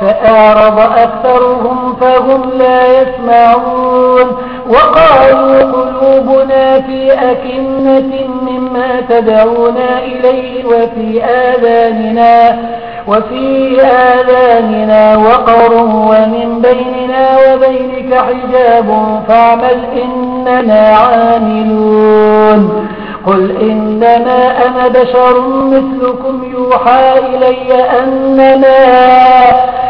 فأعرض أكثرهم فهم لا يسمعون وقالوا قلوبنا في أكنة مما تدعونا إليه وفي آذاننا وفي آذاننا وقر ومن بيننا وبينك حجاب فاعمل إننا عاملون قل إنما أنا بشر مثلكم يوحى إلي أنما,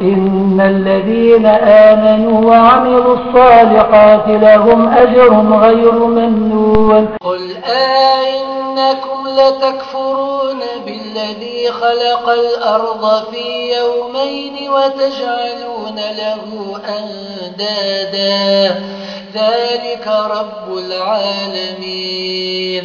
إن الذين آمنوا وعملوا الصالحات لهم أجر غير ممنون. قل آئنكم لتكفرون بالذي خلق الأرض في يومين وتجعلون له أندادا. ذلك رب العالمين.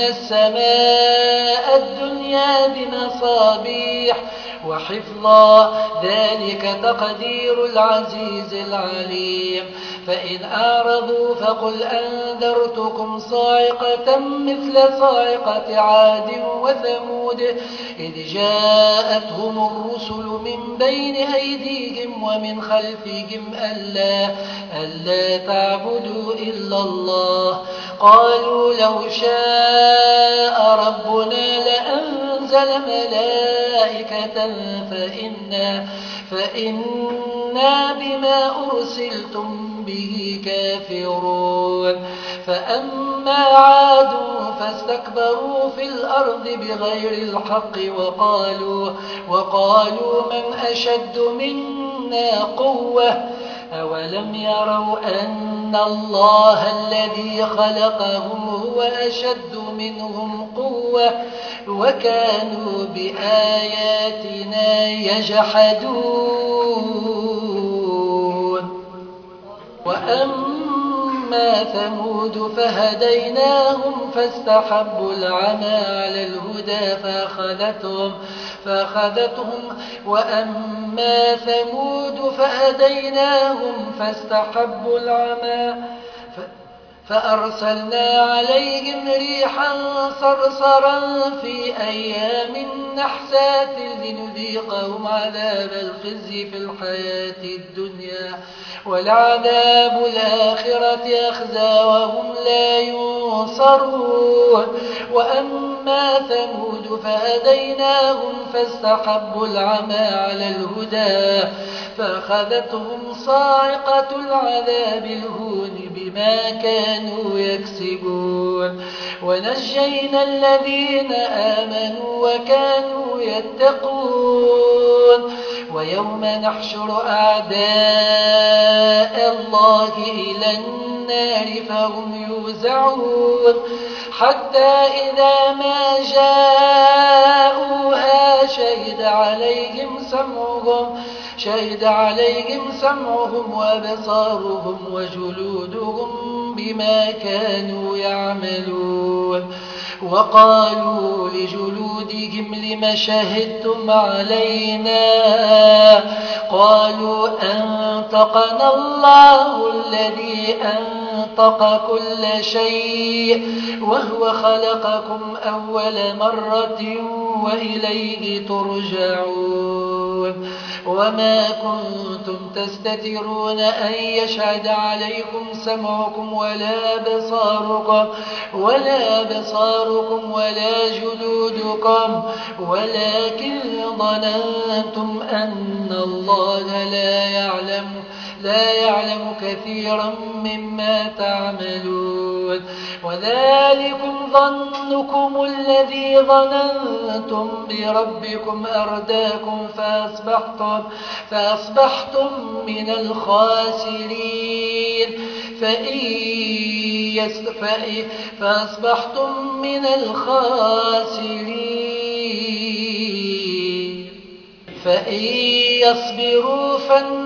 السماء الدنيا بمصابيح وحفظا. ذلك تقدير العزيز العليم. فإن أعرضوا فقل أنذرتكم صاعقة مثل صاعقة عاد وثمود. إذ جاءتهم الرسل من بين أيديهم ومن خلفهم ألا, ألا تعبدوا إلا الله. قالوا لو شاء ربنا لأنزل ملائكة فإنا, فإنا بما أرسلتم به كافرون. فأما عاد فاستكبروا في الأرض بغير الحق وقالوا, وقالوا من أشد منا قوة أولم يروا أن الله الذي خلقهم هو أشد منهم قوة وكانوا بآياتنا يجحدون وأما ثمود فهديناهم فاستحبوا العمى على الهدى فأخذتهم, فأخذتهم وأما ثمود فهديناهم فاستحبوا العمى فأرسلنا عليهم ريحا صرصرا في أيام نحسات لنذيقهم عذاب الخزي في الحياة الدنيا ولعذاب الآخرة أخزى وهم لا ينصرون. وأما ثمود فهديناهم فاستحبوا العمى على الهدى فأخذتهم صاعقة العذاب الهون بما كانوا يكسبون. ونجينا الذين آمنوا وكانوا يتقون. ويوم نحشر أعداء الله إلى النار فهم يوزعون. حتى إذا ما جاءوها شهد عليهم سمعهم شهد عليهم سمعهم وأبصارهم وجلودهم بما كانوا يعملون. وقالوا لجلودهم لم شهدتم علينا؟ قالوا أنطقنا الله الذي أنطق كل شيء وهو خلقكم أول مرة وإليه ترجعون. وما كنتم تستترون أن يشهد عليكم سمعكم ولا بصاركم ولا بصاركم ولا جلودكم ولكن ظننتم أن الله لا يعلم لا يعلم كثيرا مما تعملون. وذلكم ظنكم الذي ظننتم بربكم أرداكم فأصبحتم, فأصبحتم من الخاسرين. فإن فأصبحتم من الخاسرين. فإن يصبروا فالنار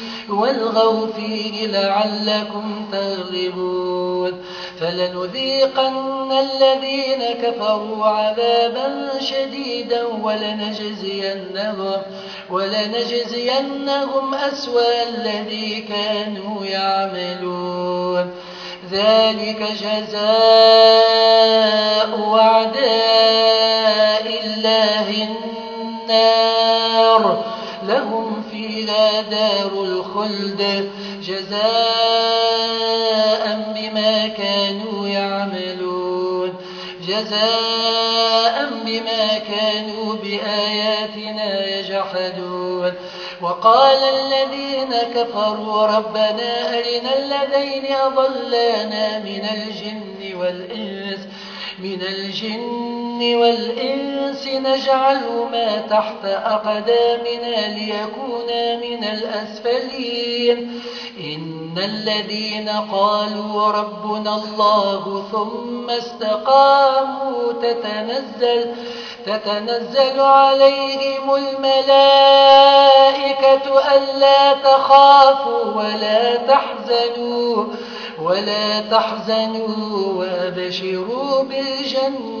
والغوا فيه لعلكم تغلبون. فلنذيقن الذين كفروا عذابا شديدا ولنجزينهم, ولنجزينهم أسوى الذي كانوا يعملون. ذلك جزاء اعداء الله النار. لهم فيها دار الخلد جزاء بما كانوا يعملون جزاء بما كانوا بآياتنا يجحدون. وقال الذين كفروا ربنا أرنا الذين أضلانا من الجن والإنس من الجن والإنس نجعلهما تحت أقدامنا ليكونا من الأسفلين. إن الذين قالوا ربنا الله ثم استقاموا تتنزل تتنزل عليهم الملائكة ألا تخافوا ولا تحزنوا ولا تحزنوا وأبشروا بالجنة.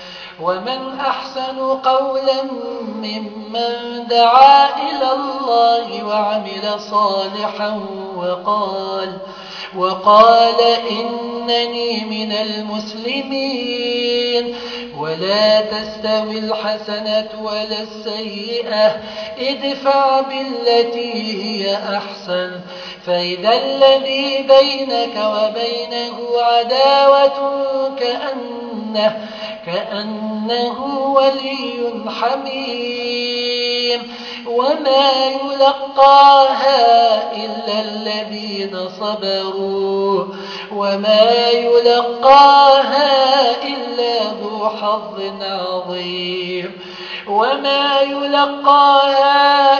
ومن أحسن قولا ممن دعا إلى الله وعمل صالحا وقال وقال إنني من المسلمين. ولا تستوي الحسنة ولا السيئة. ادفع بالتي هي أحسن. فإذا الذي بينك وبينه عداوة كأنه, كأنه ولي حميم. وما يلقاها إلا الذين صبروا. وما يلقاها إلا ذو حظ عظيم. وما يلقاها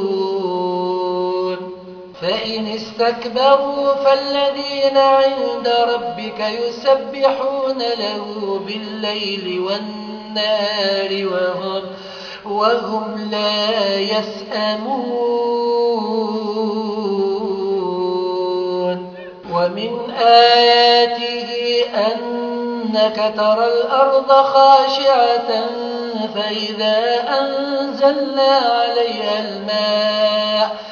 فإن استكبروا فالذين عند ربك يسبحون له بالليل والنار وهم وهم لا يسأمون. ومن آياته أنك ترى الأرض خاشعة فإذا أنزلنا عليها الماء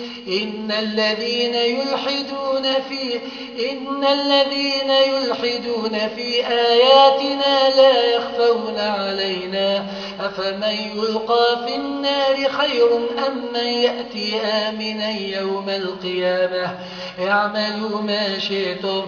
إن الذين يلحدون في إن الذين يلحدون في آياتنا لا يخفون علينا أفمن يلقى في النار خير أم من يأتي آمنا يوم القيامة اعملوا ما شئتم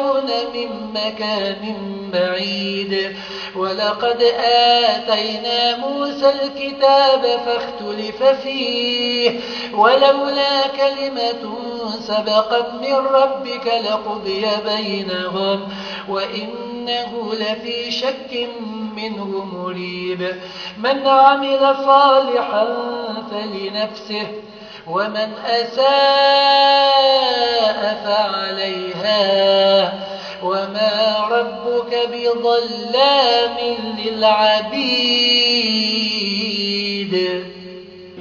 ينادون من مكان بعيد. ولقد آتينا موسى الكتاب فاختلف فيه. ولولا كلمة سبقت من ربك لقضي بينهم وإنه لفي شك منه مريب. من عمل صالحا فلنفسه ومن أساء فعليها. وما ربك بظلام للعبيد.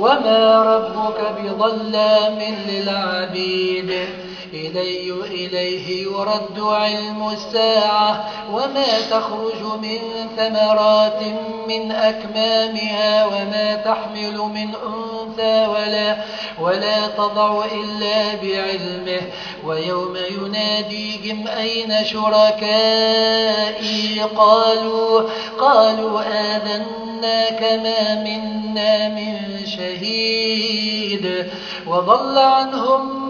وما ربك بظلام للعبيد إلي إليه يرد علم الساعة وما تخرج من ثمرات من أكمامها وما تحمل من أنثى ولا, ولا تضع إلا بعلمه ويوم يناديهم أين شركائي؟ قالوا, قالوا آذنا كما منا من شهيد وضل عنهم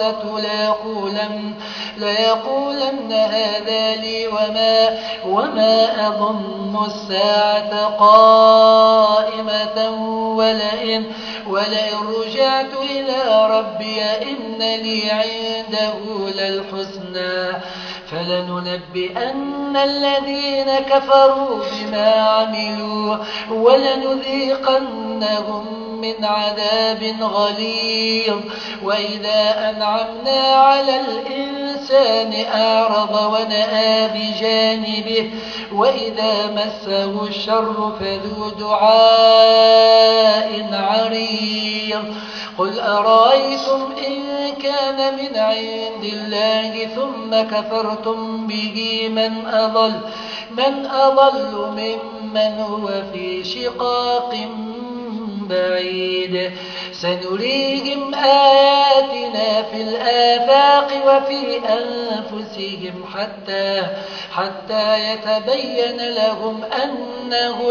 مسته ليقولن, ليقولن هذا لي وما, وما أظن الساعة قائمة ولئن, ولئن رجعت إلى ربي إن لي عنده للحسنى. فلننبئن الذين كفروا بما عملوا ولنذيقنهم من عذاب غليظ. وإذا أنعمنا على الإنسان أعرض ونأى بجانبه وإذا مسه الشر فذو دعاء عريض. قل أرأيتم إن كان من عند الله ثم كفرتم به من أضل, من أضل ممن هو في شقاق بعيد. سنريهم آياتنا في الآفاق وفي أنفسهم حتى, حتى يتبين لهم أنه